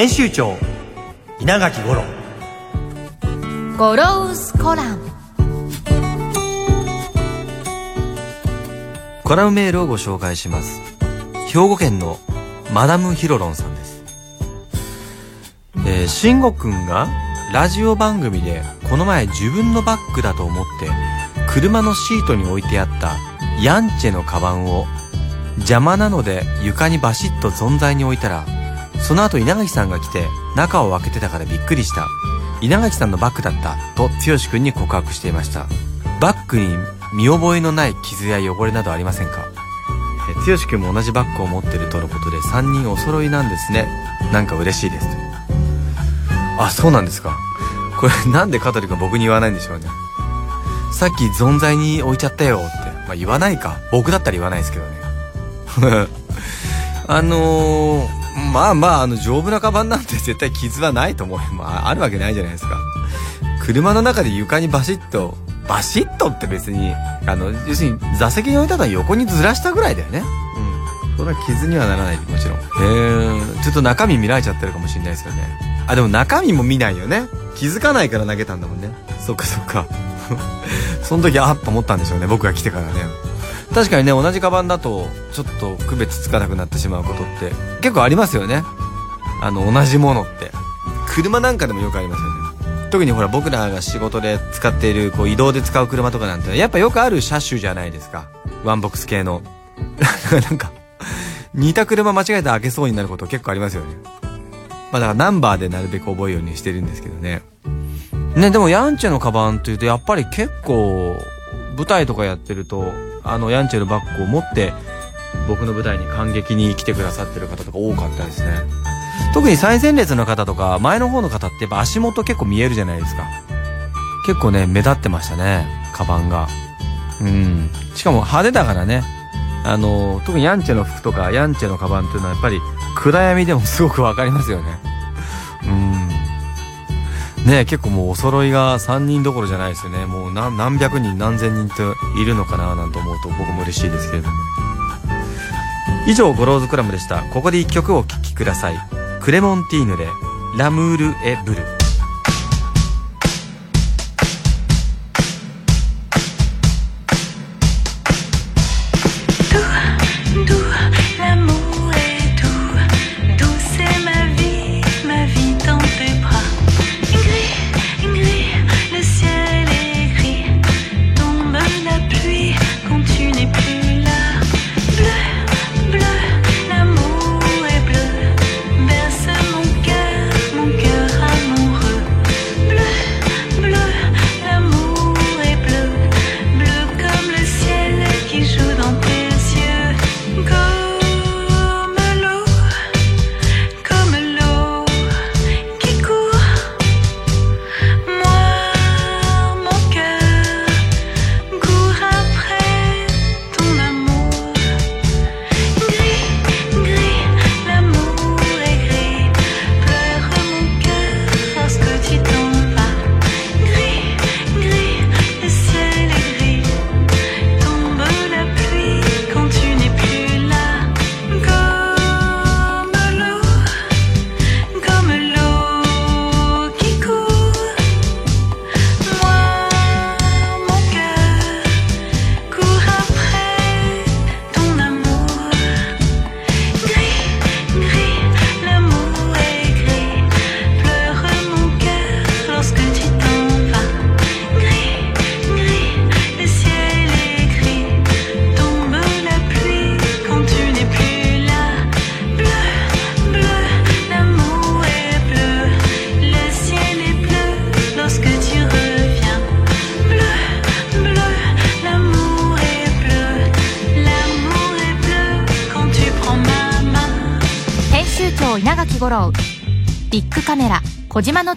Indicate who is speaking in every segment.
Speaker 1: 編集長稲垣五郎。
Speaker 2: ゴロウスコラム。
Speaker 1: コラムメールをご紹介します。兵庫県のマダムヒロロンさんです。えー、慎吾くんがラジオ番組でこの前自分のバッグだと思って車のシートに置いてあったヤンチェのカバンを邪魔なので床にバシッと存在に置いたらその後稲垣さんが来て中を開けてたからびっくりした。稲垣さんのバッグだったと剛くんに告白していました。バッグに見覚えのない傷や汚れなどありませんか？え剛くんも同じバッグを持ってるとのことで3人お揃いなんですね。なんか嬉しいです。あそうなんですか。これなんで香取君僕に言わないんでしょうね。さっき存在に置いちゃったよって。まあ言わないか。僕だったら言わないですけどね。あのーまあまあ、あの、丈夫なカバンなんて絶対傷はないと思う。まあ、あるわけないじゃないですか。車の中で床にバシッと、バシッとって別に、あの、要するに座席に置いたのは横にずらしたぐらいだよね。うん。それは傷にはならない、もちろん。へえ、ちょっと中身見られちゃってるかもしれないですよね。あ、でも中身も見ないよね。気づかないから投げたんだもんね。そっかそっか。その時、あっと思ったんでしょうね。僕が来てからね。確かにね同じカバンだとちょっと区別つかなくなってしまうことって結構ありますよね。あの同じものって。車なんかでもよくありますよね。特にほら僕らが仕事で使っているこう移動で使う車とかなんてやっぱよくある車種じゃないですか。ワンボックス系の。なんか似た車間違えて開けそうになること結構ありますよね。まあだからナンバーでなるべく覚えるようにしてるんですけどね。ねでもヤンチェのカバンっていうとやっぱり結構舞台とかやってるとあのヤンチェのバッグを持って僕の舞台に感激に来てくださってる方とか多かったですね。特に最前列の方とか前の方の方ってやっぱ足元結構見えるじゃないですか。結構ね目立ってましたねカバンが。うん。しかも派手だからね。あの特にヤンチェの服とかヤンチェのカバンっていうのはやっぱり暗闇でもすごくわかりますよね。ね結構もうお揃いが3人どころじゃないですよね。もう何百人何千人といるのかななんて思うと僕も嬉しいですけれども。以上ゴローズクラムでした。ここで1曲お聴きください。クレモンティーヌで「ラムール・エ・ブル」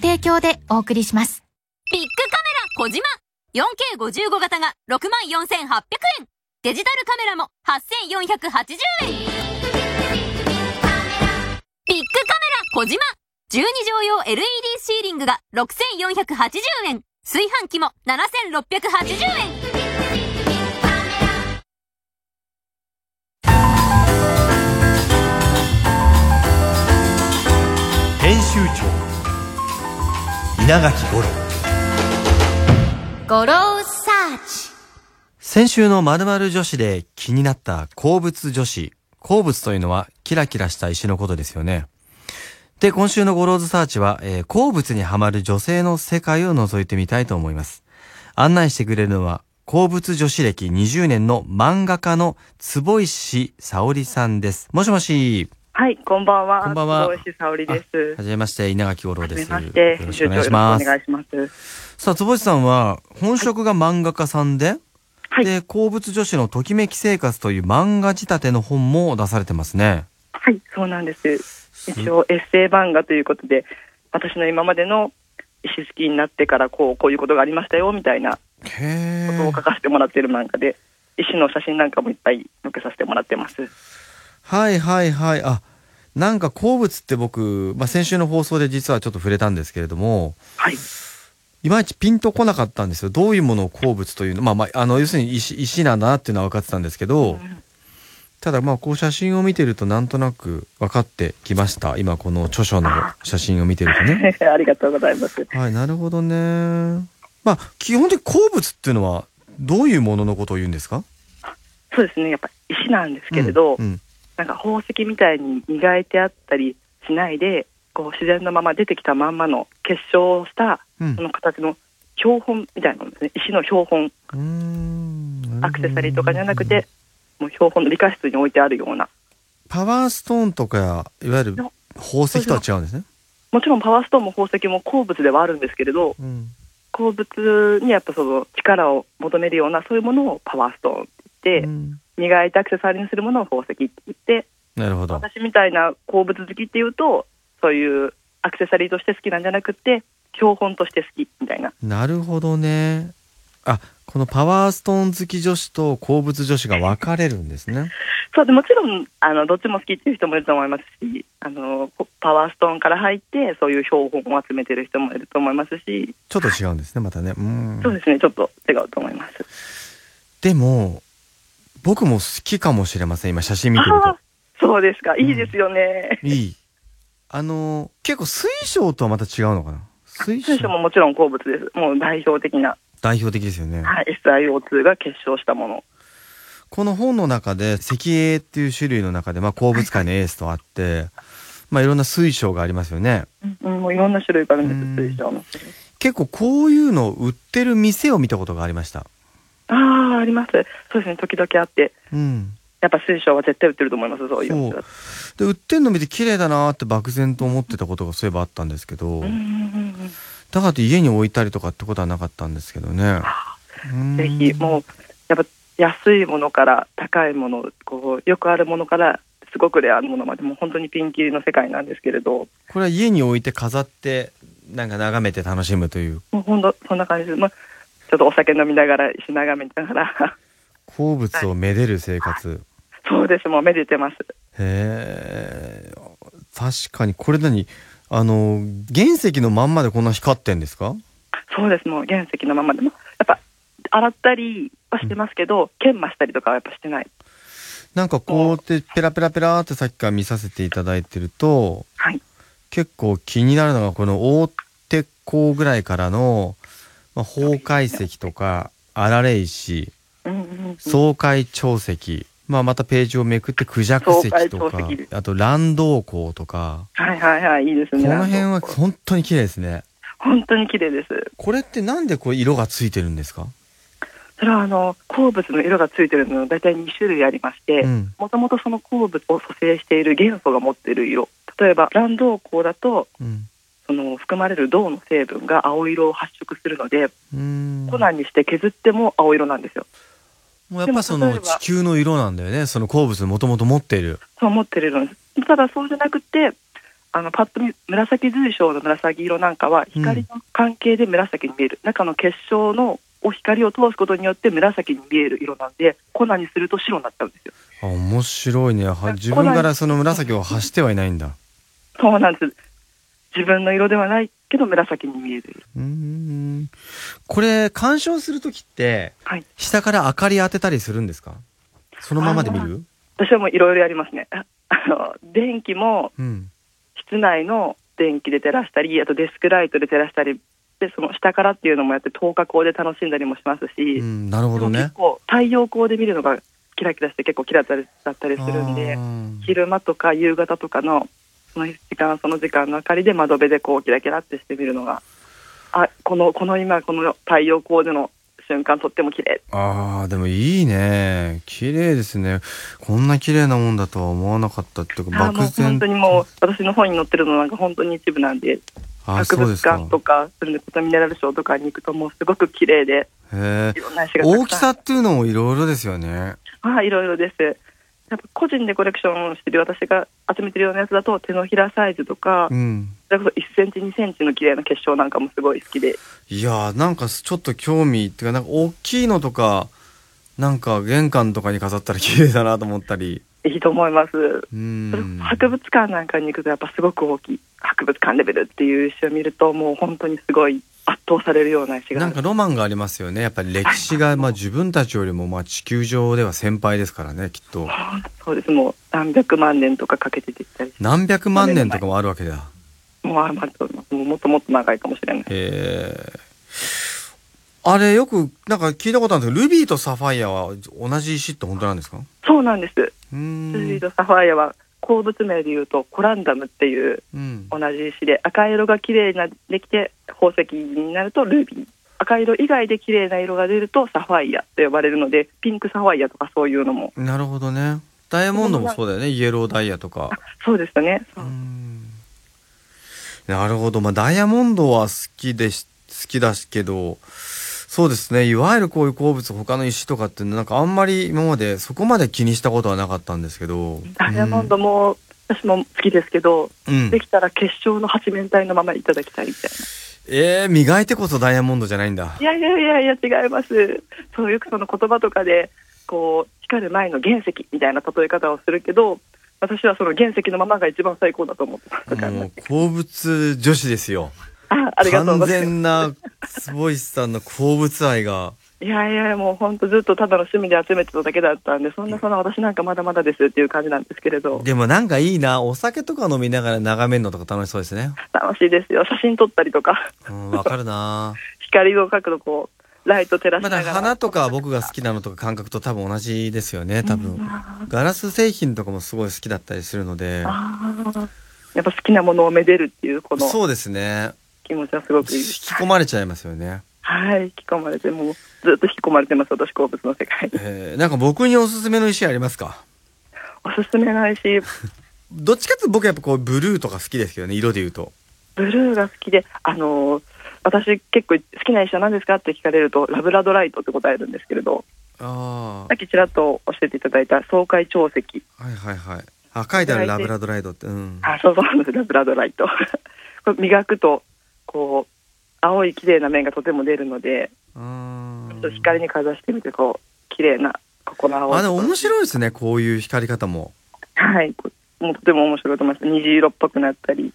Speaker 2: 提供でお送りします。
Speaker 3: ビッグカメラ小島。4K55 型が64,800円。デジタルカメラも8,480円。ビッグカメラ小島。12畳用 LED シーリングが6,480円。炊飯器も7,680円。
Speaker 4: 編集長稲垣五郎
Speaker 2: ゴローサーチ
Speaker 1: 先週の〇〇女子で気になった鉱物女子。鉱物というのはキラキラした石のことですよね。で、今週のゴローズサーチは、えー鉱物にはまる女性の世界を覗いてみたいと思います。案内してくれるのは、鉱物女子歴20年の漫画家の坪石沙織さんです。もしもし。
Speaker 5: はい、こんばんは。
Speaker 1: こんばんは
Speaker 5: 坪石沙織です。
Speaker 1: はじめまして、稲垣五郎
Speaker 5: は
Speaker 1: です。
Speaker 5: じめまして、
Speaker 1: よろしくお願いします。
Speaker 5: お願いします。
Speaker 1: さあ、坪石さんは、本職が漫画家さんで、
Speaker 5: はい
Speaker 1: で、鉱物女子のときめき生活という漫画仕立ての本も出されてますね。
Speaker 5: はい、そうなんです。一応エッセイ漫画ということで、私の今までの石好きになってからこうこういうことがありましたよみたいな
Speaker 1: へ
Speaker 5: ことを書かせてもらってる漫画で、石の写真なんかもいっぱい載っけさせてもらってます。
Speaker 1: はいはいはい。あ、なんか鉱物って僕、まあ、先週の放送で実はちょっと触れたんですけれども、
Speaker 5: はい、
Speaker 1: いまいちピンとこなかったんですよ。どういうものを鉱物というの、まあまあ、あの、要するに石、石なんだなっていうのは分かってたんですけど、ただまあ、こう写真を見てるとなんとなく分かってきました。今この著書の写真を見てるとね。
Speaker 5: ありがとうございます。
Speaker 1: はい、なるほどね。まあ、基本的に鉱物っていうのは、どういうもののことを言うんですか？
Speaker 5: そうですね、やっぱ石なんですけれど、
Speaker 1: うんうん
Speaker 5: なんか宝石みたいに磨いてあったりしないで、こう自然のまま出てきたまんまの結晶をした
Speaker 1: うん。
Speaker 5: その形の標本みたいなのですね、石の標本、アクセサリーとかじゃなくて、もう標本の理科室に置いてあるような、
Speaker 1: パワーストーンとかいわゆる宝石とは違うんですね。
Speaker 5: もちろんパワーストーンも宝石も鉱物ではあるんですけれど、
Speaker 1: うん。
Speaker 5: 鉱物にやっぱその力を求めるような、そういうものをパワーストーンって言って、
Speaker 1: うん
Speaker 5: 磨いてアクセサリーにするものを宝石って言って、
Speaker 1: なるほど。
Speaker 5: 私みたいな鉱物好きっていうと、そういうアクセサリーとして好きなんじゃなくて、標本として好きみたいな。
Speaker 1: なるほどね。あ、このパワーストーン好き女子と鉱物女子が分かれるんですね。
Speaker 5: そうでもちろんあのどっちも好きっていう人もいると思いますしあのこパワーストーンから入ってそういう標本を集めてる人もいると思いますし、
Speaker 1: ちょっと違うんですね、またね。うん。
Speaker 5: そうですねちょっと違うと思います。
Speaker 1: でも、僕も好きかもしれません、今写真見てると。
Speaker 5: そうですかいいですよね。
Speaker 1: いい。あの、結構水晶とはまた違うのかな？水
Speaker 5: 水晶ももちろん鉱物です。もう代表的な、
Speaker 1: 代表的ですよね。
Speaker 5: はい、SiO2 が結晶したもの。
Speaker 1: この本の中で石英っていう種類の中で、まあ、鉱物界のエースとあって、まあいろんな水晶がありますよね。
Speaker 5: うん、もういろんな種類があるん
Speaker 1: うん
Speaker 5: です、水晶の。
Speaker 1: 結構こういうのを売ってる店を見たことがありました。
Speaker 5: ああ、あります。そうですね、時々あって。
Speaker 1: うん。
Speaker 5: やっぱ水晶は絶対売ってると思います、そういうの。
Speaker 1: で売ってんの見て綺麗だなーって漠然と思ってたことがそういえばあったんですけど、
Speaker 5: うんうんうん
Speaker 1: だからって家に置いたりとかってことはなかったんですけどね。
Speaker 5: うんぜひ、もう、やっぱ安いものから高いもの、こう、よくあるものから、すごくレアなものまで、もう本当にピンキリの世界なんですけれど、
Speaker 1: これは家に置いて飾ってなんか眺めて楽しむという
Speaker 5: もう本当、そんな感じです。まあ、ちょっとお酒飲みながら、石眺めながら、
Speaker 1: 鉱物をめでる生活。
Speaker 5: そうです、もうめでてます。
Speaker 1: へえ。確かに。これ何？あの原石のまんまでこんな光ってんですか？
Speaker 5: そうです、もう原石のままでも、やっぱ、洗ったりはしてますけど、研磨したりとかはやっぱしてない。
Speaker 1: なんかこうやってペラペラペラってさっきから見させていただいてると
Speaker 5: はい。
Speaker 1: 結構気になるのがこの大鉄鋼ぐらいからの、まあ、崩壊石とか荒れ石
Speaker 5: うんうんうん。
Speaker 1: 爽快潮石、まあ、またページをめくってクジャク石と
Speaker 5: 爽
Speaker 1: かあと乱動鋼とか。
Speaker 5: はいはいはい、いいですね。
Speaker 1: この辺は本当に綺麗ですね。
Speaker 5: 本当に綺麗です。
Speaker 1: これってなんでこれ色がついてるんですか？
Speaker 5: それはあの鉱物の色がついてるのは大体2種類ありまして
Speaker 1: うん。
Speaker 5: もともとその鉱物を組成している元素が持っている色。例えば乱銅鉱だと
Speaker 1: うん
Speaker 5: その含まれる銅の成分が青色を発色するので粉にして削っても青色なんですよ。
Speaker 1: もうやっぱその地球の色なんだよね。その鉱物もともと持っている。
Speaker 5: そう思ってるのです。ただそうじゃなくてあのパッと見紫髄晶の紫色なんかは光の関係で紫に見える、中の結晶のお光を通すことによって紫に見える色なんで粉にすると白になっちゃうんですよ。
Speaker 1: あ面白いね。は自分からその紫を発してはいないんだ。
Speaker 5: そうなんです自分の色ではないけど紫に見える。
Speaker 1: うーん。これ鑑賞する時って
Speaker 5: はい。
Speaker 1: 下から明かり当てたりするんですか？そのままで見る？
Speaker 5: 私はもういろいろやりますね。ああの電気も
Speaker 1: うん。
Speaker 5: 室内の電気で照らしたりあとデスクライトで照らしたりでその下からっていうのもやって透過光で楽しんだりもしますし、
Speaker 1: うんなるほどね。
Speaker 5: 結構太陽光で見るのがキラキラして結構キラだったりするんで昼間とか夕方とかのその時間その時間の明かりで窓辺でこうキラキラってしてみるのがあこのこの今この太陽光での瞬間とっても綺麗。
Speaker 1: あーでもいいね。綺麗ですね。こんな綺麗なもんだとは思わなかったっていうか
Speaker 5: あーもう
Speaker 1: 漠然
Speaker 5: 本当にもう私の本に載ってるのなんか本当に一部なんで
Speaker 1: あ
Speaker 5: 博物館とかそれでミネラルショーとかに行くともうすごく綺麗で
Speaker 1: へえ大きさっていうのもいろいろですよね。
Speaker 5: ああいろいろですやっぱ個人でコレクションをしてる私が集めてるようなやつだと手のひらサイズとか、
Speaker 1: うん。
Speaker 5: それこそ1センチ2センチの綺麗な結晶なんかもすごい好きで。
Speaker 1: いやーなんかちょっと興味っていうかなんか大きいのとかなんか玄関とかに飾ったら綺麗だなと思ったり。
Speaker 5: いいと思います。
Speaker 1: うん。
Speaker 5: 博物館なんかに行くとやっぱすごく大きい博物館レベルっていう石を見るともう本当にすごい圧倒されるような石が
Speaker 1: なんかロマンがありますよね。やっぱり歴史がまあ自分たちよりもまあ地球上では先輩ですからねきっと。
Speaker 5: そうです。もう何百万年とかかけてできたり。
Speaker 1: 何百万年とかもあるわけだ。
Speaker 5: もうあまあもっともっと長いかもしれない。
Speaker 1: へえ。あれよくなんか聞いたことあるんですけどルビーとサファイアは同じ石って本当なんですか？
Speaker 5: そうなんです。ルビーとサファイアは鉱物名でいうとコランダムっていう
Speaker 1: うん。
Speaker 5: 同じ石で赤色が綺麗なできて宝石になるとルビー。赤色以外で綺麗な色が出るとサファイアと呼ばれるのでピンクサファイアとかそういうのも。
Speaker 1: なるほどね。ダイヤモンドもそうだよね。イエローダイヤとか。
Speaker 5: そうですね。
Speaker 1: なるほど。まあダイヤモンドは好きでし好きだしけどそうですね。いわゆるこういう鉱物他の石とかってなんかあんまり今までそこまで気にしたことはなかったんですけど。
Speaker 5: ダイヤモンドも私も好きですけど、
Speaker 1: うん。
Speaker 5: できたら結晶の八面体のままいただきたいみたいな。
Speaker 1: えー、磨いてこそダイヤモンドじゃないんだ。
Speaker 5: いやいやいやいや違います。そうよくその言葉とかでこう光る前の原石みたいな例え方をするけど私はその原石のままが一番最高だと思ってます。だから
Speaker 1: もう鉱物女子ですよ
Speaker 5: あありがとう
Speaker 1: 完
Speaker 5: ございます。
Speaker 1: 全な坪石さんの鉱物愛が。
Speaker 5: いやいやもう本当ずっとただの趣味で集めてただけだったんでそんなそんな私なんかまだまだですっていう感じなんですけれど。
Speaker 1: でもなんかいいなお酒とか飲みながら眺めるのとか楽しそうですね。
Speaker 5: 楽しいですよ。写真撮ったりとか。
Speaker 1: うんわかるな。
Speaker 5: 光の角度こうライト照らし
Speaker 1: まだ
Speaker 5: ながら、
Speaker 1: 花とか僕が好きなのとか感覚と多分同じですよね多分。ガラス製品とかもすごい好きだったりするので。
Speaker 5: やっぱ好きなものをめでるっていうこの。
Speaker 1: そうですね
Speaker 5: 気持ちはすごくい
Speaker 1: 引
Speaker 5: い
Speaker 1: き込まれちゃいますよね、
Speaker 5: はい引き込まれてもうずっと引き込まれてます私鉱物の世界。に
Speaker 1: えー、なんか僕におすすめの石ありますか？
Speaker 5: おすすめないし
Speaker 1: どっちかっていうと僕やっぱこうブルーとか好きですけどね色で言うと。
Speaker 5: ブルーが好きであのー私結構好きな石は何ですかって聞かれるとラブラドライトって答えるんですけれど。
Speaker 1: あ
Speaker 5: さっきちらっと教えていただいた爽快潮石。
Speaker 1: あはいはいはい。あ書いてあるラブラドライドってうん。
Speaker 5: あそうそうなんですラブラドライト。これ磨くとこう青い綺麗な面がとても出るので
Speaker 1: あー
Speaker 5: ちょっと光にかざしてみてこう綺麗なここの青
Speaker 1: あでも面
Speaker 5: い
Speaker 1: 白いですねこういう光り方も。
Speaker 5: はい。こもうとても面白いと思います。虹色っぽくなったり。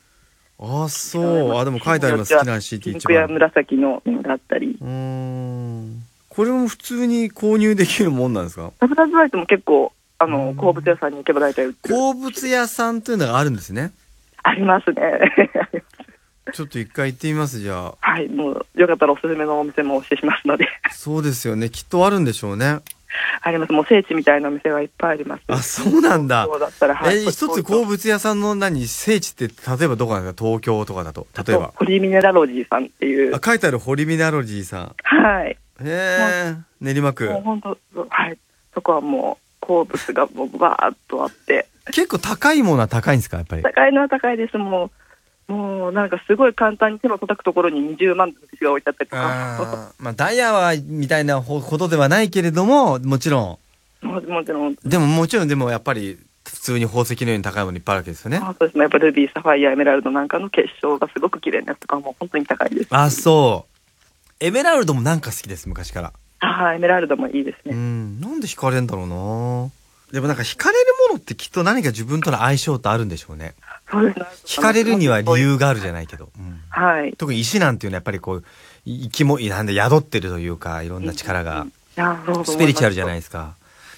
Speaker 1: ああそう。あでも書いてあります。好きな石って一
Speaker 5: ピンクや
Speaker 1: 番
Speaker 5: 紫の面があったり。
Speaker 1: うーん。これも普通に購入できるもんなんですか？
Speaker 5: ラブラドライトも結構あ
Speaker 1: うん。
Speaker 5: の鉱物屋さんに行けば大体売ってる。
Speaker 1: 鉱物屋さんというのがあるんですね。
Speaker 5: ありますね
Speaker 1: ちょっと一回行ってみますじゃあ。
Speaker 5: はいもうよかったらおすすめのお店もお教えしますので。
Speaker 1: そうですよね。きっとあるんでしょうね。
Speaker 5: あります。もう聖地みたいなお店がいっぱいあります。
Speaker 1: あそうなんだ。
Speaker 5: そうだったらはい。
Speaker 1: え一つ鉱物屋さんの何聖地って例えばどこなんですか？東京とかだと。例えば。
Speaker 5: ホリミネラロジーさんっていう。
Speaker 1: あ書いてあるホリミナロジーさん。
Speaker 5: はい。
Speaker 1: へえ練馬区。
Speaker 5: もう本当はい。そこはもう鉱物がもうバーッとあって。
Speaker 1: 結構高いものは高いんですかやっぱり？
Speaker 5: 高いのは高いです。もうもうなんかすごい簡単に手の叩くところに20万の石が置いてあったりとか。
Speaker 1: あーまあダイヤはみたいなほことではないけれどももちろ
Speaker 5: もうもちろん。
Speaker 1: んでももちろんでもやっぱり普通に宝石のように高いものいっぱいあるわけですよね。
Speaker 5: あそうですね。やっぱルビー、サファイア、エメラルドなんかの結晶がすごく綺麗なやつとかも本当に高いです。
Speaker 1: あそう。エメラルドもなんか好きです昔から。
Speaker 5: ああ、エメラルドもいいです
Speaker 1: う
Speaker 5: ね。
Speaker 1: ん。なんで惹かれるんだろうな。でもなんか惹かれってきっと何か自分との相性ってあるんでしょうね。
Speaker 5: そうですね。
Speaker 1: 惹かれるには理由があるじゃないけど、うん。
Speaker 5: はい。い
Speaker 1: 特に石なんていうのはやっぱりこうい生きもなんで宿ってるというかいろんな力がスピリチュアルじゃない
Speaker 5: い。
Speaker 1: ですか。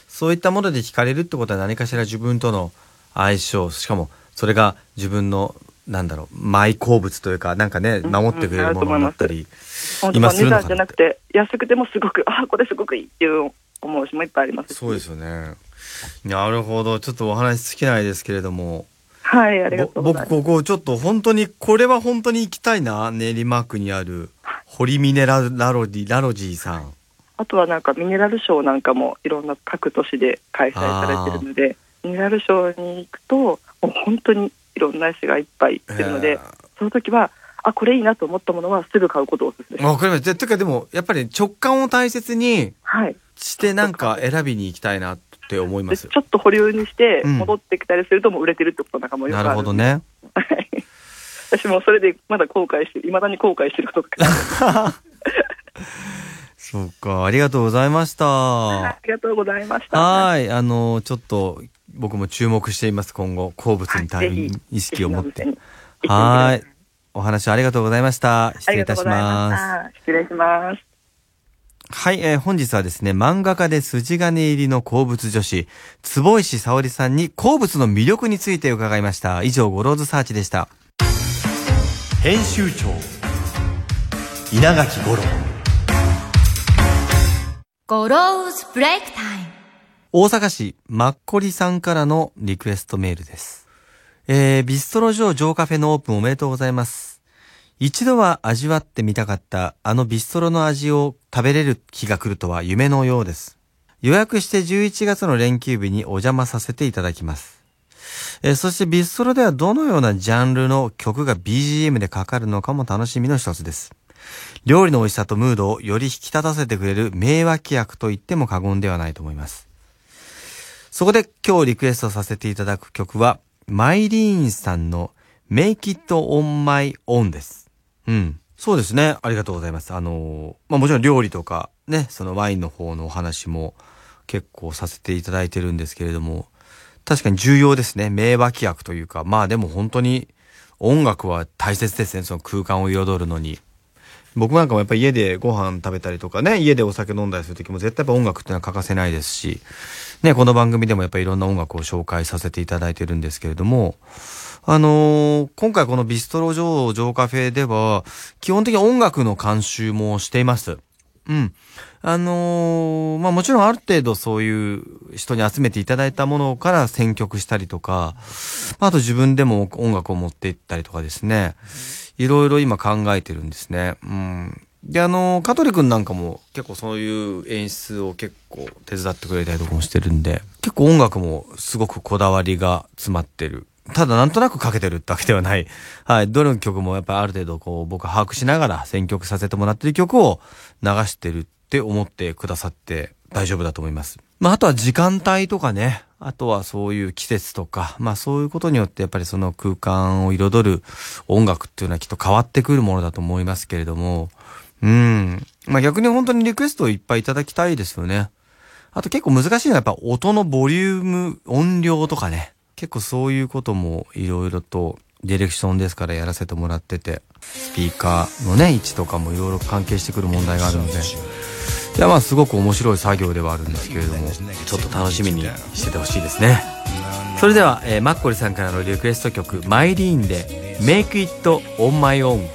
Speaker 1: そういったもので惹かれるってことは何かしら自分との相性しかもそれが自分のなんだろうマイ好物というかなんかね
Speaker 5: うん。
Speaker 1: 守ってくれるものになったり、
Speaker 5: 本当
Speaker 1: 今するのかな
Speaker 5: 値段じゃなくて、安くてもすごく、ああ、これすごくいいっていう思うしもいっぱいありますし。
Speaker 1: そうですよねなるほどちょっとお話尽きないですけれども
Speaker 5: はい、ありがとうございます。
Speaker 1: ぼ僕ここちょっと本当にこれは本当に行きたいな練馬区にある堀ミネララロディラロジーさん
Speaker 5: あとはなんかミネラルショーなんかもいろんな各都市で開催されてるので、ミネラルショーに行くと、もう本当にいろんな石がいっぱいいるの
Speaker 1: へ
Speaker 5: で
Speaker 1: ー、
Speaker 5: その時は、あ、これいいなと思ったものはすぐ買うことをおすすめします。
Speaker 1: わかりました。てかでも、やっぱり直感を大切に
Speaker 5: はい。
Speaker 1: してなんか選びに行きたいなって思いま。
Speaker 5: ですちょっと保留にして
Speaker 1: うん
Speaker 5: 戻ってきたりするともう売れてるってことなんかもよくある
Speaker 1: なるほど。ね。
Speaker 5: はい私もそれでまだ後悔して、いまだに後悔してることが
Speaker 1: そうか、ありがとうございました。
Speaker 5: ありがとうございました。
Speaker 1: はい、あの、ちょっと僕も注目しています、今後、好物に対
Speaker 5: ぜひ
Speaker 1: 意識を持って。はい。お話ありがとうございました。失礼いたしま。
Speaker 5: す。失礼します。
Speaker 1: はい、えー本日はですね、漫画家で筋金入りの鉱物女子、坪石沙織さんに鉱物の魅力について伺いました。以上、ゴローズサーチでした。編集長稲垣吾郎
Speaker 2: ゴローズブレイクタイム。
Speaker 1: 大阪市マッコリさんからのリクエストメールです。えー、ビストロ上上カフェのオープンおめでとうございます。一度は味わってみたかったあのビストロの味を食べれる日が来るとは夢のようです。予約して11月の連休日にお邪魔させていただきます。えーそしてビストロではどのようなジャンルの曲が BGM でかかるのかも楽しみの一つです。料理の美味しさとムードをより引き立たせてくれる名脇役と言っても過言ではないと思います。そこで今日リクエストさせていただく曲は、マイリーンさんの Make It On My Own です。うん。そうですね。ありがとうございます。あのまあもちろん料理とかね、そのワインの方のお話も結構させていただいてるんですけれども、確かに重要ですね。名脇役というか、まあでも本当に音楽は大切ですね。その空間を彩るのに。僕なんかもやっぱり家でご飯食べたりとかね、家でお酒飲んだりするときも絶対やっぱ音楽っていうのは欠かせないですし、ね、この番組でもやっぱりいろんな音楽を紹介させていただいてるんですけれども、あのー今回このビストロ上上カフェでは、基本的に音楽の監修もしています。うん。あのーまあもちろんある程度そういう人に集めていただいたものから選曲したりとか、あと自分でも音楽を持っていったりとかですね、いろいろ今考えてるんですね。うん。で、あの、香取くんなんかも結構そういう演出を結構手伝ってくれたりとかもしてるんで、結構音楽もすごくこだわりが詰まってる。ただなんとなくかけてるってわけではない。はい。どの曲もやっぱりある程度こう僕把握しながら選曲させてもらってる曲を流してるって思ってくださって大丈夫だと思います。まああとは時間帯とかね。あとはそういう季節とか、まあそういうことによってやっぱりその空間を彩る音楽っていうのはきっと変わってくるものだと思いますけれども、うん。まあ逆に本当にリクエストをいっぱいいただきたいですよね。あと結構難しいのはやっぱ音のボリューム、音量とかね。結構そういうこともいろいろとディレクションですからやらせてもらってて、スピーカーのね、位置とかもいろいろ関係してくる問題があるので、いやまあすごく面白い作業ではあるんですけれども、ちょっと楽しみにしててほしいですね。それでは、えーマッコリさんからのリクエスト曲、マイリーンで、Make It On My Own。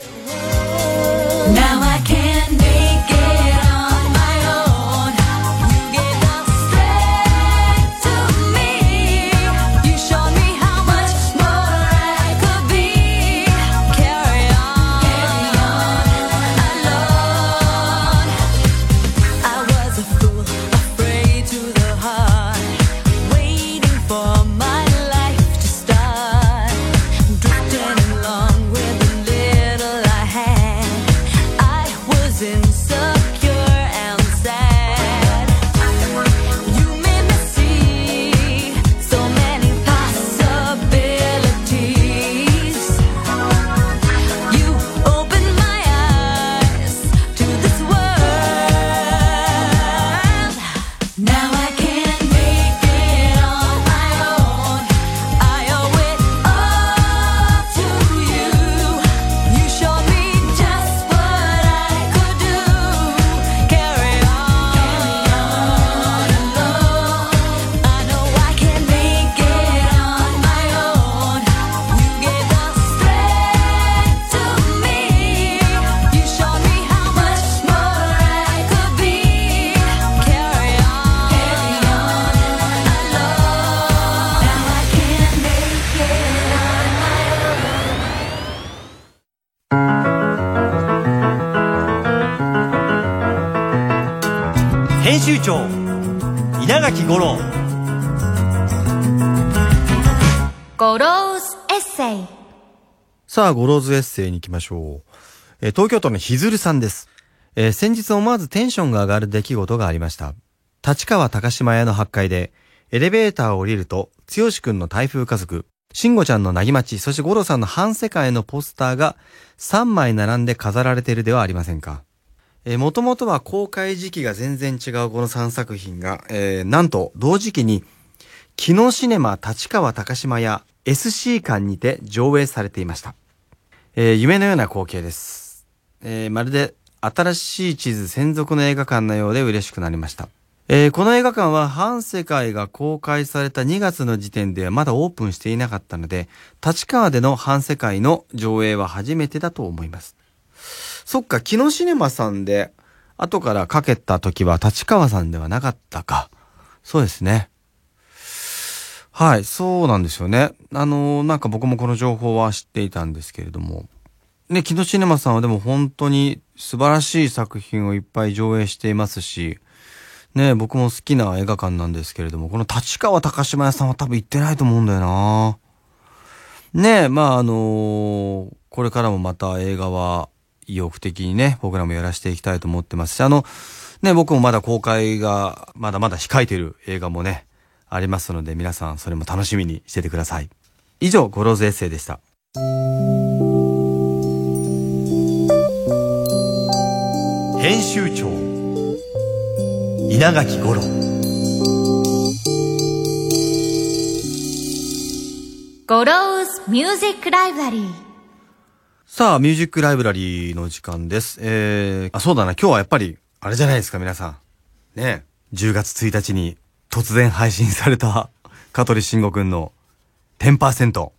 Speaker 1: 長稲垣吾郎
Speaker 2: ゴローズエッセイ
Speaker 1: さあ、ゴローズエッセイに行きましょう。えー東京都のひずるさんです。えー先日思わずテンションが上がる出来事がありました。立川高島屋の8階で、エレベーターを降りると、剛くんの台風家族、慎吾ちゃんの凪待ち、そして吾郎さんの半世界のポスターが3枚並んで飾られているではありませんか。えー、もともとは公開時期が全然違うこの3作品が、えーなんと同時期に、木野シネマ立川高島屋 SC 館にて上映されていました。えー夢のような光景です。えーまるで新しい地図専属の映画館のようで嬉しくなりました。えーこの映画館は半世界が公開された2月の時点ではまだオープンしていなかったので、立川での半世界の上映は初めてだと思います。そっか、木野シネマさんで後からかけた時は立川さんではなかったか。そうですね。はい、そうなんですよね。あのーなんか僕もこの情報は知っていたんですけれども。ね、木戸シネマさんはでも本当に素晴らしい作品をいっぱい上映していますし、ね、僕も好きな映画館なんですけれども、この立川高島屋さんは多分行ってないと思うんだよなねまああのーこれからもまた映画は意欲的にね、僕らもやらせていきたいと思ってますし、あの、ね、僕もまだ公開がまだまだ控えている映画もね、ありますので、皆さんそれも楽しみにしててください。以上、ゴローズエッセイでした。編集長稲垣吾郎
Speaker 2: ゴローズミュージックライブラリー
Speaker 1: さあ、ミュージックライブラリーの時間です。えー、あ、そうだな、今日はやっぱり、あれじゃないですか、皆さん。ね10月1日に突然配信された、香取慎吾くんの10%。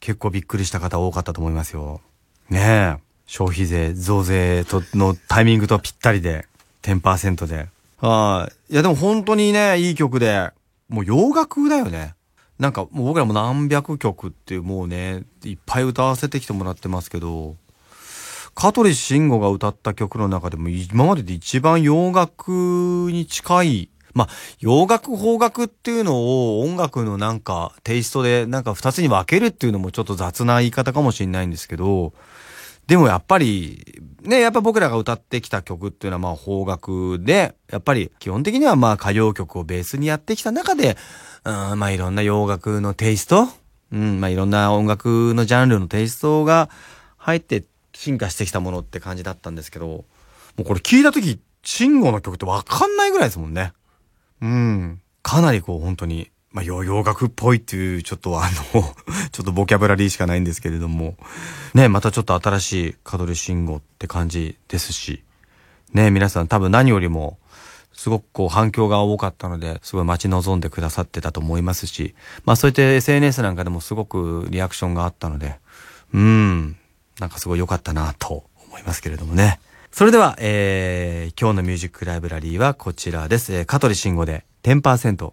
Speaker 1: 結構びっくりした方多かったと思いますよ。ねえ。消費税、増税とのタイミングとぴったりで、10%で。はい。いやでも本当にね、いい曲で、もう洋楽だよね。なんかもう僕らも何百曲っていうもうね、いっぱい歌わせてきてもらってますけど、香取慎吾が歌った曲の中でも今までで一番洋楽に近い、まあ、洋楽、邦楽っていうのを音楽のなんかテイストでなんか二つに分けるっていうのもちょっと雑な言い方かもしれないんですけど、でもやっぱり、ね、やっぱ僕らが歌ってきた曲っていうのはまあ邦楽で、やっぱり基本的にはまあ歌謡曲をベースにやってきた中で、うん、まあいろんな洋楽のテイストうん、まあいろんな音楽のジャンルのテイストが入って進化してきたものって感じだったんですけど、もうこれ聞いたとき、慎吾の曲ってわかんないぐらいですもんね。うん。かなりこう本当に、まあ洋楽っぽいっていうちょっとあの、ちょっとボキャブラリーしかないんですけれども、ね、またちょっと新しい香取慎吾って感じですし、ね、皆さん多分何よりも、すごくこう反響が多かったので、すごい待ち望んでくださってたと思いますし、まあそういった SNS なんかでもすごくリアクションがあったので、うん、なんかすごい良かったなと思いますけれどもね。それでは、えー、今日のミュージックライブラリーはこちらです。えー、香取慎吾で10%。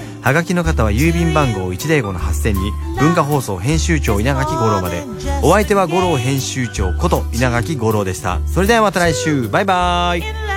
Speaker 1: はがきの方は郵便番号105-8000に文化放送編集長稲垣吾郎まで。お相手は五郎編集長こと稲垣吾郎でした。それではまた来週。バイバ
Speaker 4: ーイ。